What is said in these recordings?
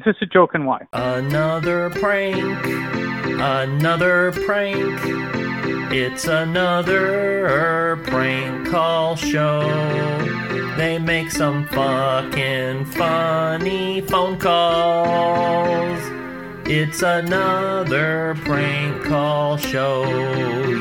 Is this a joke and why? Another prank. Another prank. It's another prank call show. They make some fucking funny phone calls. It's another prank call show.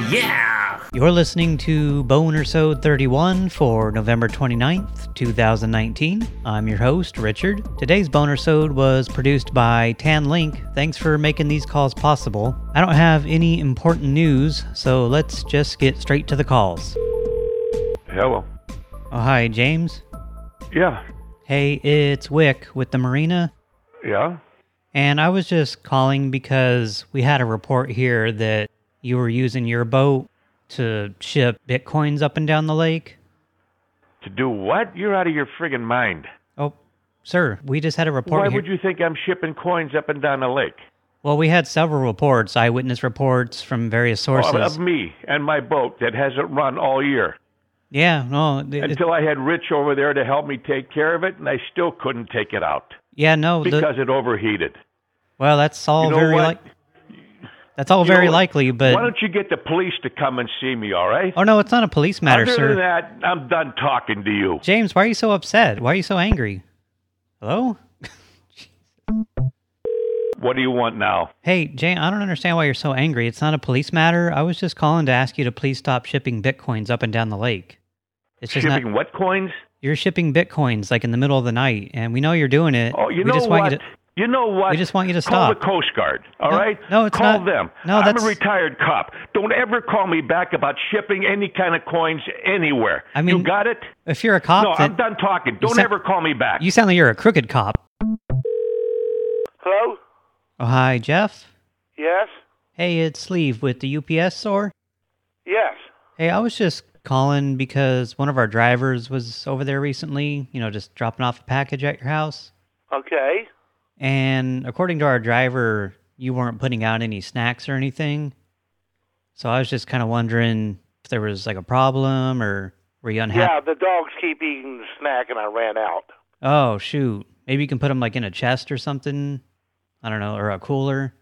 Yeah! You're listening to Boner Sode 31 for November 29th, 2019. I'm your host, Richard. Today's Boner Sode was produced by Tan Link. Thanks for making these calls possible. I don't have any important news, so let's just get straight to the calls. Hello. Oh, hi, James. Yeah. Hey, it's Wick with the Marina. Yeah. And I was just calling because we had a report here that you were using your boat to ship bitcoins up and down the lake. To do what? You're out of your friggin' mind. Oh, sir, we just had a report Why here. would you think I'm shipping coins up and down the lake? Well, we had several reports, eyewitness reports from various sources. Of, of me and my boat that hasn't run all year. yeah, no, it- Until I had Rich over there to help me take care of it, and I still couldn't take it out yeah, no. the- because it overheated. well, that's all You know very what? like. That's all You very likely, but Why don't you get the police to come and see me, all right? oh no, it's not a police matter, Other sir. than that, I'm done talking to you. James, why are you so upset? Why are you so angry? Hello? What do you want now? Hey, James, I don't understand why you're so angry. It's not a police matter. I was just calling to ask you to please stop shipping bitcoins up and down the lake. It's just Shipping not. what coins? You're shipping bitcoins like in the middle of the night, and we know you're doing it. Oh, you we know just what? want you to. You know what? We just want you to stop. Call stop. the Coast Guard, all No, right? no, it's Call not- them. no, I'm that's- a retired cop. Don't ever call me back about shipping any kind of coins anywhere. I mean, you got it? If you're a cop, no, then I'm done talking. Don't sound- ever call me back. you sound like you're a crooked cop. Hello? Oh, hi, Jeff. Yes? Hey, it's Sleeve with the UPS store. Yes. Hey, I was just calling because one of our drivers was over there recently, you know, just dropping off a package at your house. Okay. And according to our driver, you weren't putting out any snacks or anything. So I was just kind of wondering if there was like a problem or were you unhappy? Yeah, the dogs keep eating the snack and I ran out. Oh, shoot. Maybe you can put them like in a chest or something. I don't know, or a cooler.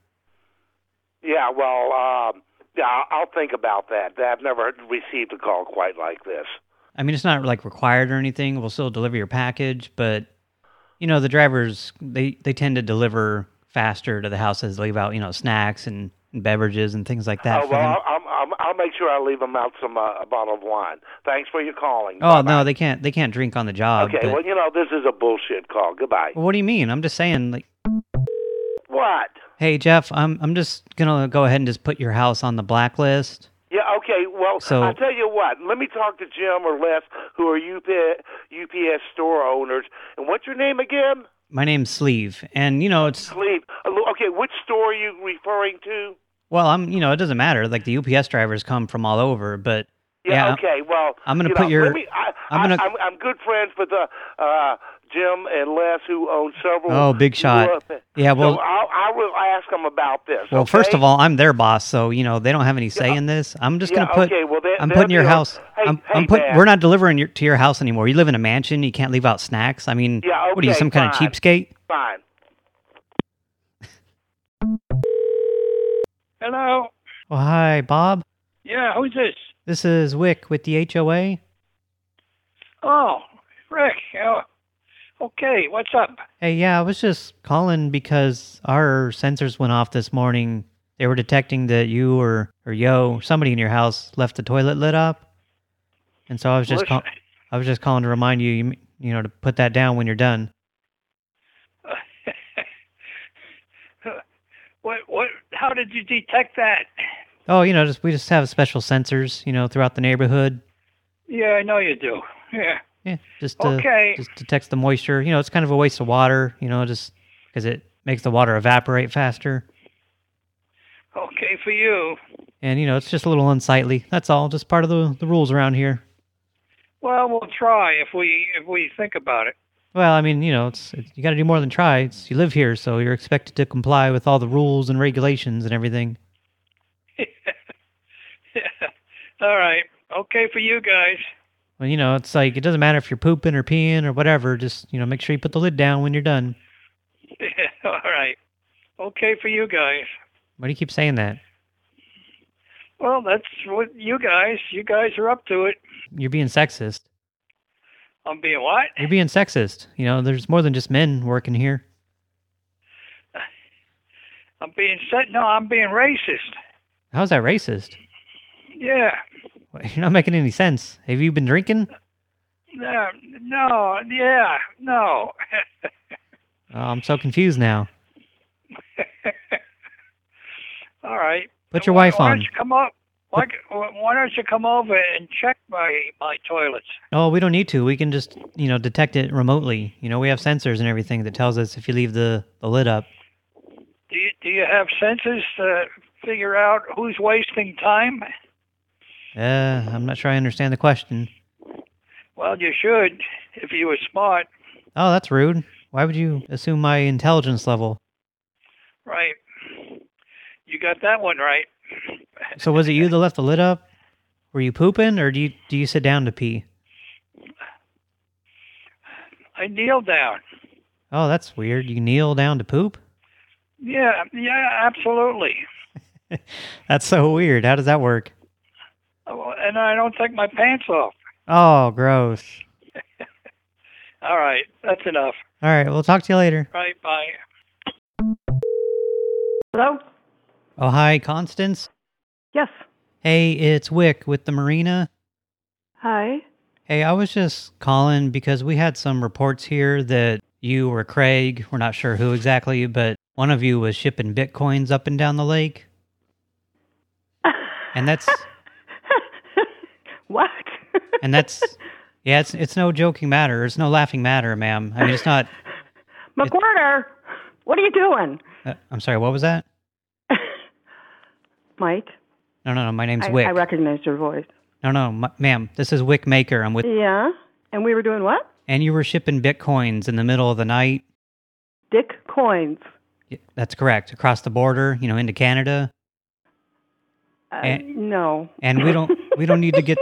Yeah, well, um, yeah, I'll- I'll think about that. I've never received a call quite like this. I mean, it's not like required or anything. We'll still deliver your package, but you know, the drivers they they tend to deliver faster to the houses, leave out you know snacks and, and beverages and things like that. oh, well, I'll, I'll, I'll make sure I leave them out some uh, a bottle of wine. Thanks for your calling. oh Bye-bye. no, they can't they can't drink on the job. Okay, but- well, you know, this is a bullshit call. Goodbye. Well, what do you mean? I'm just saying, like, What? hey Jeff, I'm I'm just gonna go ahead and just put your house on the blacklist. Yeah, okay. Well, So- I'll tell you what. Let me talk to Jim or Les, who are UPS, UPS store owners. And what's your name again? My name's Sleeve, and you know it's Sleep. Uh, Okay, which store are you referring to? well, I'm you know it doesn't matter. Like the UPS drivers come from all over, but Yeah, Yeah, okay. Well, I'm gonna you put know, your- me, I, I'm gonna- I'm, I'm good friends with the... uh, Jim and Les, who own several. Oh, big shot. Yeah, well- so I'll, I will ask them about this. well, okay? first of all, I'm their boss, so you know they don't have any say in this. I'm just Yeah, gonna put okay, well, they- I'm putting your be- house. Hey, I'm, hey, I'm put. We're not delivering your, to your house anymore. You live in a mansion. You can't leave out snacks. I mean, Yeah, what are you, okay, some kind of cheapskate? Fine. Hello. Oh, hi, Bob. Yeah, who's this? This is Wick with the HOA. Oh, Rick. Oh, okay, what's up? Hey, yeah, I was just calling because our sensors went off this morning. They were detecting that you or or yo, somebody in your house left the toilet lit up, and so I was just call, I was just calling to remind you, you, you know, to put that down when you're done. what? What? How did you detect that? Oh, you know, just we just have special sensors, you know, throughout the neighborhood. Yeah, I know you do. Yeah. Yeah, just to Okay. just detects the moisture. You know, it's kind of a waste of water. You know, just because it makes the water evaporate faster. Okay for you. And, you know, it's just a little unsightly. That's all. Just part of the, the rules around here. Well, we'll try if we if we think about it. Well, I mean, you know, it's, it's you got to do more than try. It's, you live here, so you're expected to comply with all the rules and regulations and everything. yeah. All right. Okay for you guys. Well, you know, it's like it doesn't matter if you're pooping or peeing or whatever. Just you know, make sure you put the lid down when you're done. Yeah, All right. Okay for you guys. Why do you keep saying that? Well, that's what you guys. You guys are up to it. You're being sexist. I'm being what? You're being sexist. You know, there's more than just men working here. I'm being. No, I'm being racist. How's that racist? Yeah. You're not making any sense. Have you been drinking? No. No. Yeah. No. Oh, I'm so confused now. All right. Put your Why- wife why on. Don't you come up? Why, why don't you come over and check my my toilets? Oh, we don't need to. We can just, you know, detect it remotely. You know, we have sensors and everything that tells us if you leave the, the lid up. Do you do you have sensors to figure out who's wasting time? Uh, I'm not sure I understand the question. Well, you should if you were smart, Oh, that's rude. Why would you assume my intelligence level? right? You got that one right. So was it you that left the lid up? Were you pooping, or do you do you sit down to pee? I kneel down. Oh, that's weird. You kneel down to poop? Yeah, yeah, absolutely. That's so weird. How does that work? And I don't take my pants off. Oh, gross. All right, that's enough. All right, we'll talk to you later. Right, bye. Hello? Oh, hi, Constance. Yes. Hey, it's Wick with the Marina. Hi. Hey, I was just calling because we had some reports here that you or Craig, we're not sure who exactly, but one of you was shipping bitcoins up and down the lake. And that's what? and that's yeah, it's it's no joking matter. It's no laughing matter, ma'am. I mean, it's not. McWhorter, what are you doing? Uh, I'm sorry. What was that? Mike, No, no, no. My name's I, Wick. I recognized your voice. no, no, ma'am. This is Wick Maker. I'm with. Yeah? And we were doing what? And you were shipping bitcoins in the middle of the night. Dick coins. Y- That's correct. Across the border, you know, into Canada. Uh, And- no. And we don't we don't need to get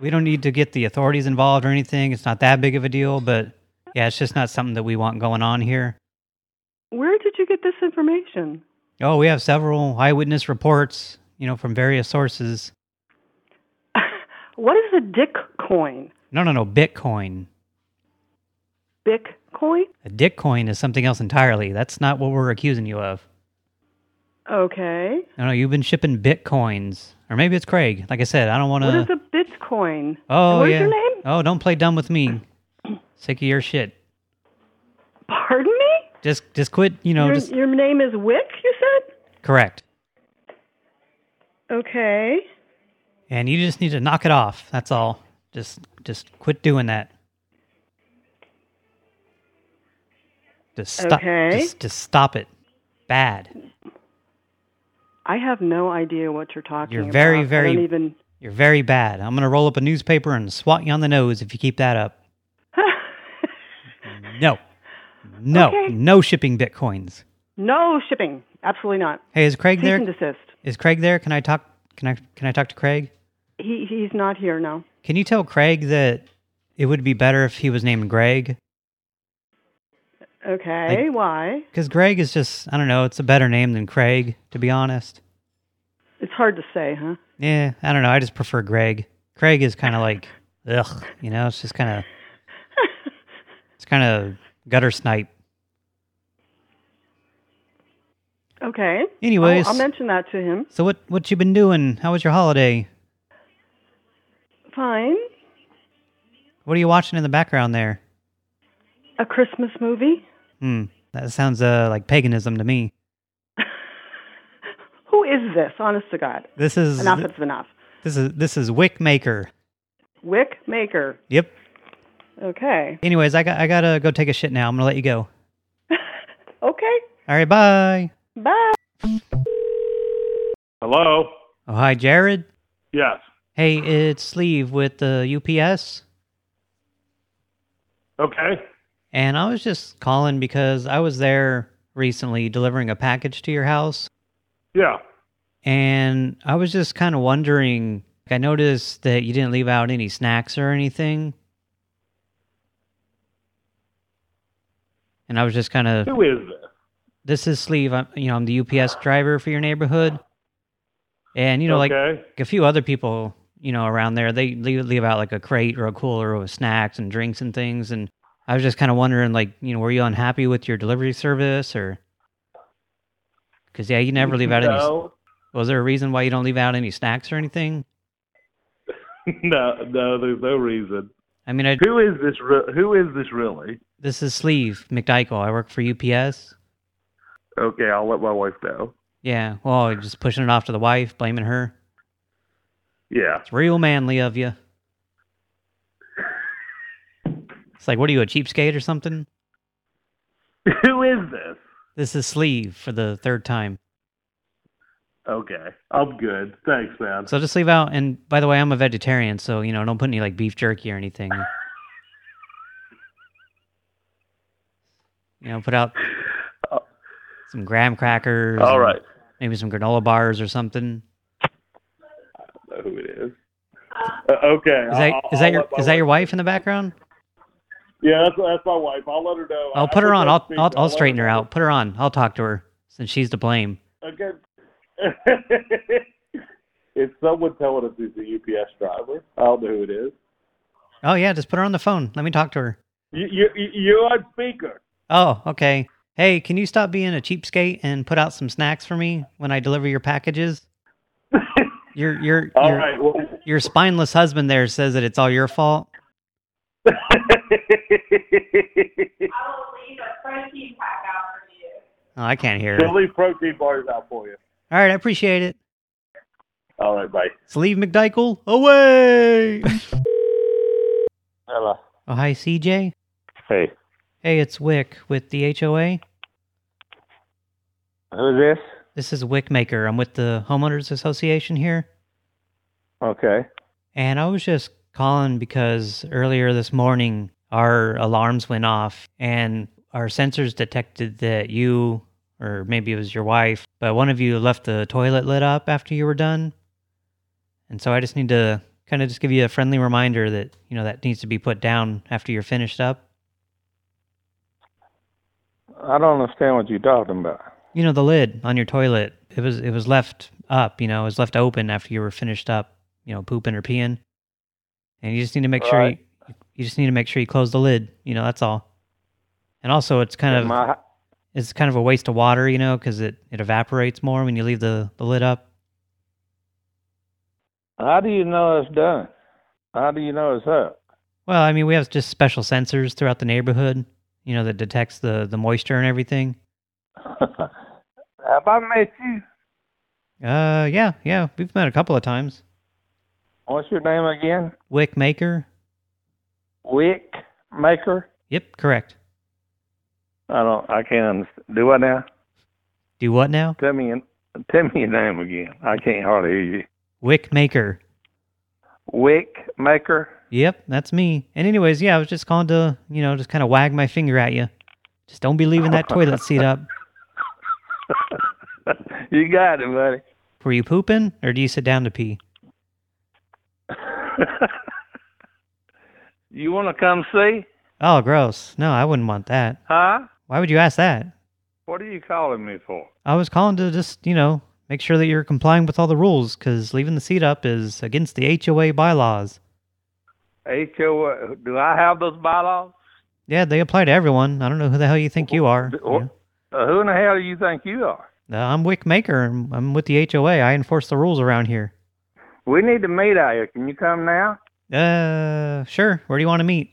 we don't need to get the authorities involved or anything. It's not that big of a deal, but yeah, it's just not something that we want going on here. Where did you get this information? Oh, we have several eyewitness reports, you know, from various sources. what is a dick coin? No, no, no, Bitcoin. Bic coin? A dick coin is something else entirely. That's not what we're accusing you of. Okay. No, no, you've been shipping bitcoins. Or maybe it's Craig. Like I said, I don't want to... What is a bitcoin? Oh, And what is yeah. your name? Oh, don't play dumb with me. Sick of your shit. Pardon me? Just just quit, you know, your, just... your name is Wick, you said? Correct. Okay. And you just need to knock it off. That's all. Just just quit doing that. Just stop. Okay. Just, just stop it. Bad. I have no idea what you're talking You're very, I very- even... You're very bad. I'm going to roll up a newspaper and swat you on the nose if you keep that up. No. No. Okay. No shipping bitcoins. no shipping. Absolutely not. Hey, is Craig Cease there? and desist. Is Craig there? Can I talk can I can I talk to Craig? He he's not here now. Can you tell Craig that it would be better if he was named Greg? Okay, Like- why? Cuz Greg is just I don't know, it's a better name than Craig to be honest. It's hard to say, huh? Yeah, I don't know. I just prefer Greg. Craig is kind of like, ugh, you know, it's just kind of, it's kind of gutter snipe. Okay. Anyways. I'll, I'll mention that to him. So what, what you been doing? How was your holiday? Fine. What are you watching in the background there? A Christmas movie. Hmm, that sounds uh, like paganism to me. Who is this? Honest to God. This is Enough is enough. this is this is Wick Maker. Wick Maker. Yep. Okay. Anyways, I got I gotta go take a shit now. I'm gonna let you go. Okay. All right, bye. Bye. Hello? Oh, hi, Jared. Yes. Hey, it's Sleeve with the UPS. Okay. And I was just calling because I was there recently delivering a package to your house. Yeah. And I was just kind of wondering, I noticed that you didn't leave out any snacks or anything. And I was just kind of, Who is this? this is Sleeve. I'm, you know, I'm the UPS driver for your neighborhood. And, you know, like a few other people, you know, around there, they leave, leave out like a crate or a cooler with snacks and drinks and things. And I was just kind of wondering, like, you know, were you unhappy with your delivery service or? Because, yeah, you never leave out any... no, Was there a reason why you don't leave out any snacks or anything? no, no. There's no reason. I mean, I, Who is this? Who is this really? this is Sleeve McDykel. I work for UPS. Okay, I'll let my wife know. Yeah, well, just pushing it off to the wife, blaming her. Yeah. It's real manly of you. It's like, what are you, a cheapskate or something? who is this? This is Sleeve for the third time. Okay, I'm good. Thanks, man. So just leave out, and by the way, I'm a vegetarian, so, you know, don't put any, like, beef jerky or anything. You know, put out Oh. some graham crackers. All right. Maybe some granola bars or something. I don't know who it is. Uh, okay. Is that I'll- is I'll that your is that your wife in the background? Yeah, that's that's my wife. I'll let her know. I'll I put her on. I'll. I'll, I'll straighten her out. Put her on. I'll talk to her since she's to blame. Okay. it's someone telling us he's a UPS driver. I don't know who it is. Oh yeah, just put her on the phone. Let me talk to her. You, you, you- you're on speaker. Oh, okay. Hey, can you stop being a cheapskate and put out some snacks for me when I deliver your packages? Your your All your, right. Well, your spineless husband there says that it's all your fault. I will leave a protein pack out for you. Oh, I can't hear her. She'll leave protein bars out for you. All right, I appreciate it. All right, bye. Sleeve McDykel, away! Hello. oh, hi, CJ. Hey, Hey, it's Wick with the HOA. who's this? This is Wick Maker. I'm with the Homeowners Association here. Okay. And I was just calling because earlier this morning our alarms went off and our sensors detected that you, or maybe it was your wife, but one of you left the toilet lit up after you were done. And so I just need to kind of just give you a friendly reminder that, you know, that needs to be put down after you're finished up. I don't understand what you're talking about. You know, the lid on your toilet, it was it was left up, you know, it was left open after you were finished up, you know, pooping or peeing. And you just need to make sure you, Right. You just need to make sure you close the lid, you know, that's all. And also it's kind of it's kind of a waste of water, you know, cuz it it evaporates more when you leave the the lid up. how do you know it's done? How do you know it's up? Well, I mean, we have just special sensors throughout the neighborhood, you know, that detects the the moisture and everything. Have I met you? Uh yeah, yeah, we've met a couple of times. What's your name again? Wick Maker? Wick Maker? Yep, correct. I don't. I can't understand. Do I now? Do what now? Tell me. your- Tell me your name again. I can't hardly hear you. Wick Maker. Wick Maker. Yep, that's me. And anyways, yeah, I was just calling to, you know, just kind of wag my finger at you. Just don't be leaving that toilet seat up. you got it, buddy. Were you pooping, or do you sit down to pee? you want to come see? Oh, gross. No, I wouldn't want that. Huh? Why would you ask that? What are you calling me for? I was calling to just, you know, make sure that you're complying with all the rules, because leaving the seat up is against the HOA bylaws. HOA. Do I have those bylaws? Yeah, they apply to everyone. I don't know who the hell you think you are. Uh, who in the hell do you think you are? Uh, I'm Wick Maker. and I'm with the HOA. I enforce the rules around here. We need to meet out here. Can you come now? Uh, sure. Where do you want to meet?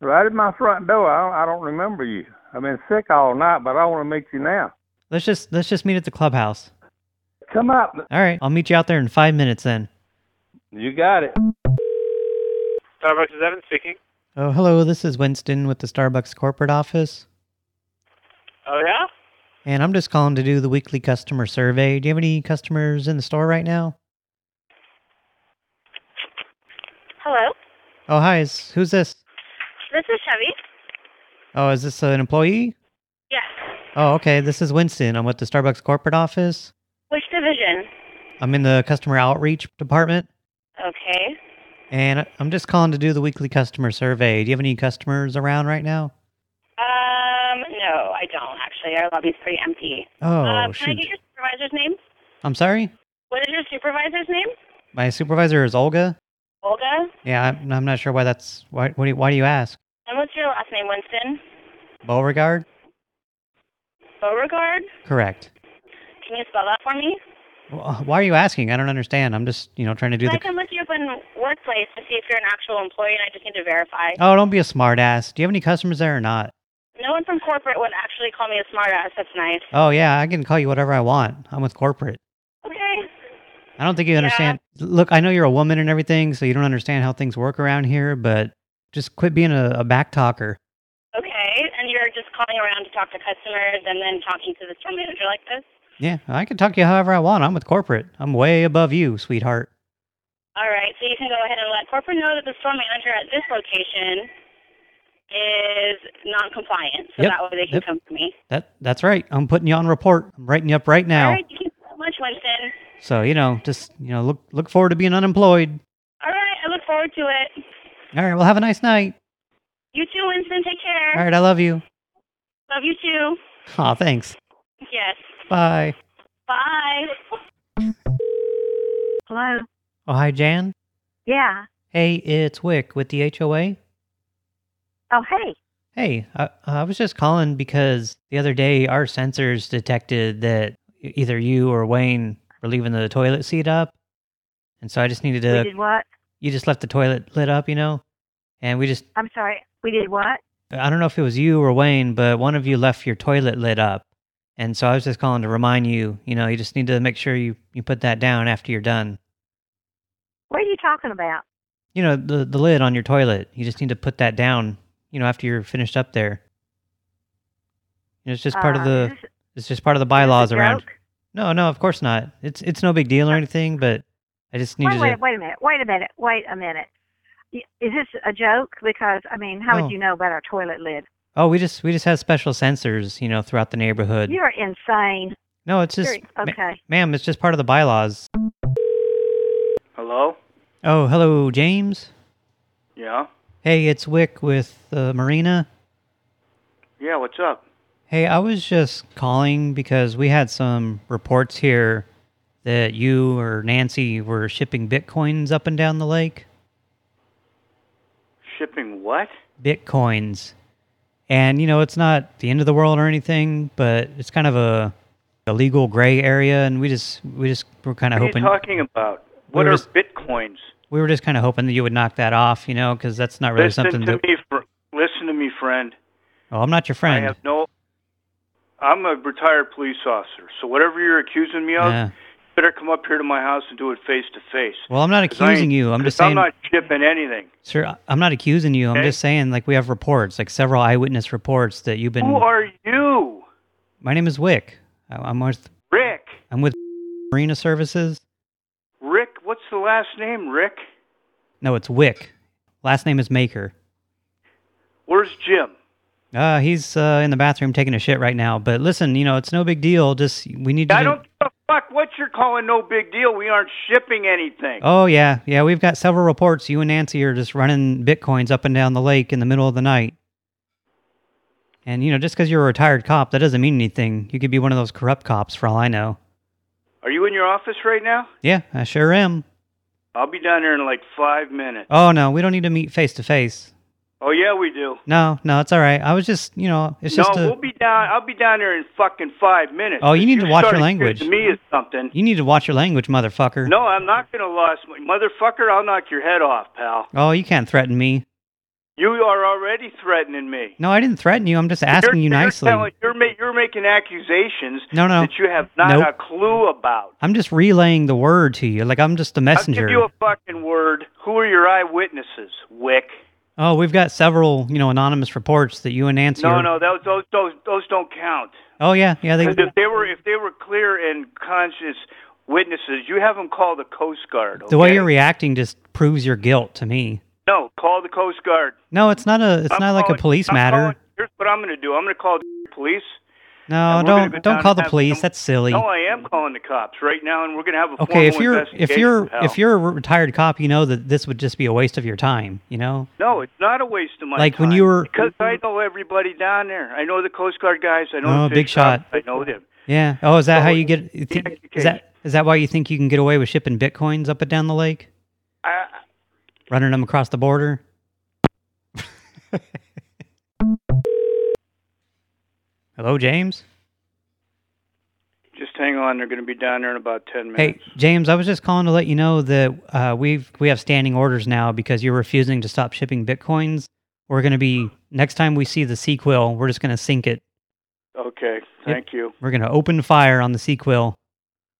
Right at my front door. I don't, I don't remember you. I've been sick all night, but I want to meet you now. Let's just let's just meet at the clubhouse. Come up. All right, I'll meet you out there in five minutes then. You got it. Starbucks is Evan speaking. Oh, hello. This is Winston with the Starbucks corporate office, Oh yeah? and I'm just calling to do the weekly customer survey. Do you have any customers in the store right now? Hello, Oh, hi. Is, who's this? this is Chevy. Oh, is this an employee? Yes. Oh, okay. This is Winston. I'm with the Starbucks corporate office. Which division? I'm in the customer outreach department, Okay. and I'm just calling to do the weekly customer survey. Do you have any customers around right now? Um, no, I don't actually. Our lobby's pretty empty. Oh, uh, Can I shoot. get your supervisor's name? I'm sorry? What is your supervisor's name? My supervisor is Olga? Olga? Yeah, I'm, I'm not sure why that's... Why, what do you, why do you ask? And what's your last name, Winston? Beauregard? Beauregard? Correct. Can you spell that for me? Wh- uh, Why are you asking? I don't understand. I'm just, you know, trying to do I the... can look you up in Workplace to see if you're an actual employee, and I just need to verify. Oh, don't be a smartass. Do you have any customers there or not? No one from corporate would actually call me a smartass. That's nice. Oh, yeah, I can call you whatever I want. I'm with corporate. I don't think you understand. Look, I know you're a woman and everything, so you don't understand how things work around here, but just quit being a, a back talker. Okay. And you're just calling around to talk to customers and then talking to the store manager like this? Yeah, I can talk to you however I want. I'm with corporate. I'm way above you, sweetheart. All right. So you can go ahead and let corporate know that the store manager at this location is non-compliant, so Yep, that way they can yep. come to me. That That's right. I'm putting you on report. I'm writing you up right now. All right. Thank you so much, Winston. So, you know, just, you know, look look forward to being unemployed. All right. I look forward to it. All right, well, have a nice night. You too, Winston. Take care. All right, I love you. Love you too. Aw, thanks. Yes. Bye. Bye. Hello. Oh, hi, Jan. Yeah. Hey, it's Wick with the HOA. Oh, hey. Hey, I, I was just calling because the other day our sensors detected that either you or Wayne were leaving the toilet seat up. And so I just needed to... we did what? You just left the toilet lit up, you know? And we just... I'm sorry. We did what? I don't know if it was you or Wayne, but one of you left your toilet lit up. And so I was just calling to remind you, you know, you just need to make sure you, you put that down after you're done. What are you talking about? You know, the, the lid on your toilet. You just need to put that down, you know, after you're finished up there. You know, it's just part of Uh, the... It's just part of the bylaws around. Joke? No, no, of course not. It's it's no big deal or anything, but I just Wait, needed wait, to. wait a minute. Wait a minute. Wait a minute. Is this a joke? Because I mean, how No. would you know about our toilet lid? Oh, we just we just have special sensors, you know, throughout the neighborhood. You're insane. No, it's just, You're- ma- okay. ma'am, it's just part of the bylaws. Hello? Oh, hello, James. Yeah? Hey, it's Wick with uh, Marina. Yeah, what's up? Hey, I was just calling because we had some reports here that you or Nancy were shipping bitcoins up and down the lake. Shipping what? bitcoins. And, you know, it's not the end of the world or anything, but it's kind of a, a legal gray area, and we just we just were kind of What hoping are you talking about? We What were are just- bitcoins? we were just kind of hoping that you would knock that off, you know, because that's not really listen something to that. me, listen to me, friend. Oh, I'm not your friend. I have no. I'm a retired police officer, so whatever you're accusing me of, Yeah. you better come up here to my house and do it face to face. Well, I'm not accusing you. I'm just saying, I'm not shipping anything. sir. I'm not accusing you. I'm Okay. just saying, like we have reports, like several eyewitness reports that you've been. Who are you, My name is Wick. I'm with Rick? I'm with Marina Services. Rick, what's the last name, Rick? No, it's Wick. Last name is Maker. Where's Jim? Uh, he's uh, in the bathroom taking a shit right now. But listen, you know, it's no big deal. Just we need to. I don't give a fuck what you're calling no big deal. We aren't shipping anything. Oh yeah, yeah. We've got several reports. You and Nancy are just running bitcoins up and down the lake in the middle of the night. And you know, just because you're a retired cop, that doesn't mean anything. You could be one of those corrupt cops, for all I know. Are you in your office right now? Yeah, I sure am. I'll be down there in like five minutes. Oh no, we don't need to meet face to face. Oh yeah, we do. No, no, it's all right. I was just, you know, it's no, just a. we'll be down. I'll be down there in fucking five minutes. Oh, you need to watch your language. To Me is something. You need to watch your language, motherfucker. No, I'm not gonna lose, my motherfucker. I'll knock your head off, pal. Oh, you can't threaten me. You are already threatening me. No, I didn't threaten you. I'm just asking you're, you nicely. You're, telling, you're, ma- you're making accusations No, no. that you have not Nope. a clue about. I'm just relaying the word to you. Like I'm just a messenger. I'll give you a fucking word. Who are your eyewitnesses, Wick? Oh, we've got several, you know, anonymous reports that you and Nancy No, are... no, those those those those don't count. Oh, yeah, yeah. They, if they were if they were clear and conscious witnesses, you have them call the Coast Guard. The way you're reacting just proves your guilt to me. No, call the Coast Guard. No, it's not a. It's I'm not like a police I'm matter. calling- here's what I'm going to do. I'm going to call the police, No, And we're gonna don't don't call the police. some- That's silly. No, I am calling the cops right now, and we're going to have a Okay, if you're if you're pal. if you're a retired cop, you know that this would just be a waste of your time. You know. No, it's not a waste of my Like when you were- because I know everybody down there. I know the Coast Guard guys. I know Oh, the big shot. I know them. Yeah. Oh, is that So how you get? think- is that is that why you think you can get away with shipping bitcoins up and down the lake, I, running them across the border? Hello, James. just hang on. They're going to be down there in about ten minutes. Hey. James, I was just calling to let you know that uh, we've we have standing orders now because you're refusing to stop shipping bitcoins. We're going to be next time we see the sequel, we're just going to sink it. Okay, thank you. We're going to open fire on the sequel.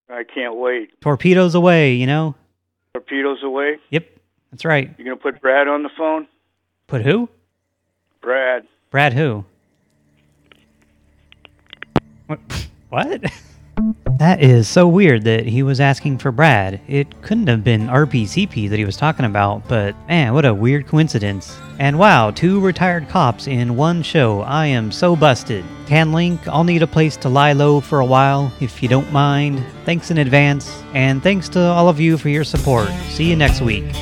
I can't wait. Torpedoes away, you know. Torpedoes away. Yep, that's right. You're going to put Brad on the phone? Put who? Brad. Brad who? What? That is so weird that he was asking for Brad. It couldn't have been RPCP that he was talking about, but man, what a weird coincidence. And wow, two retired cops in one show. I am so busted. Can Link, I'll need a place to lie low for a while, if you don't mind. Thanks in advance, and thanks to all of you for your support. See you next week.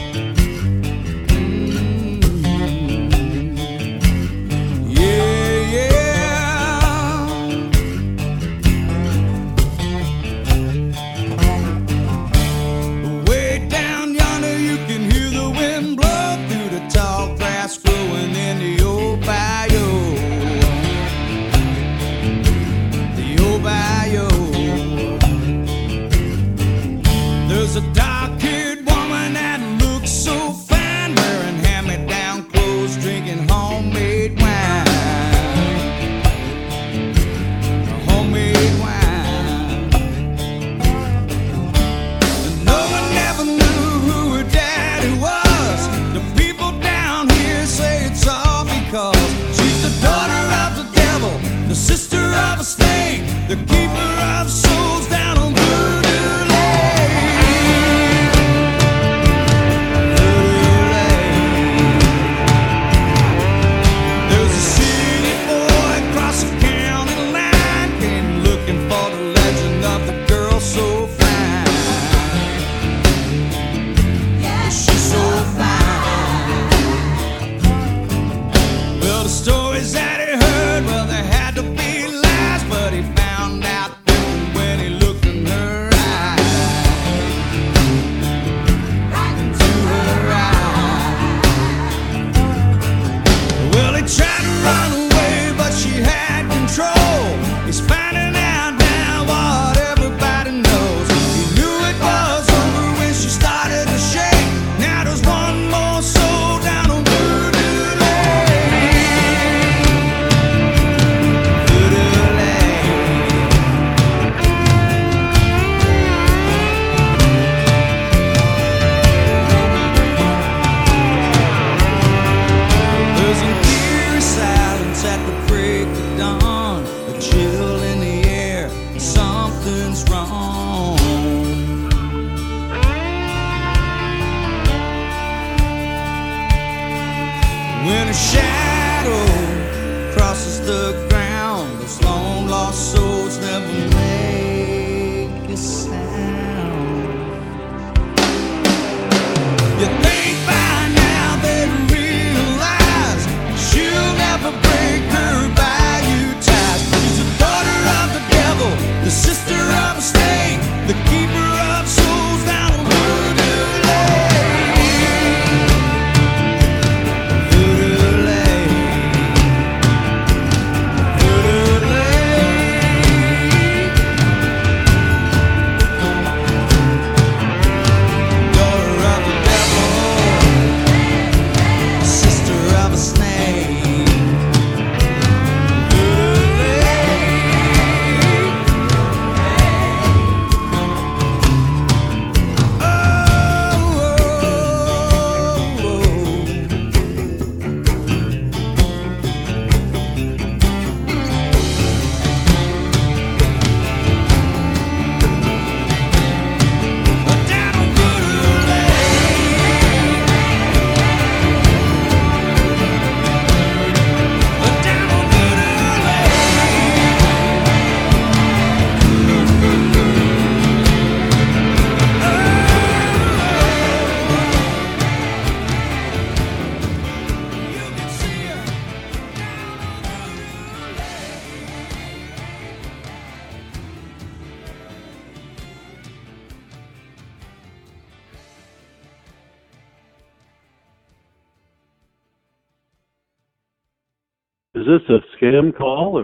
Scam call or?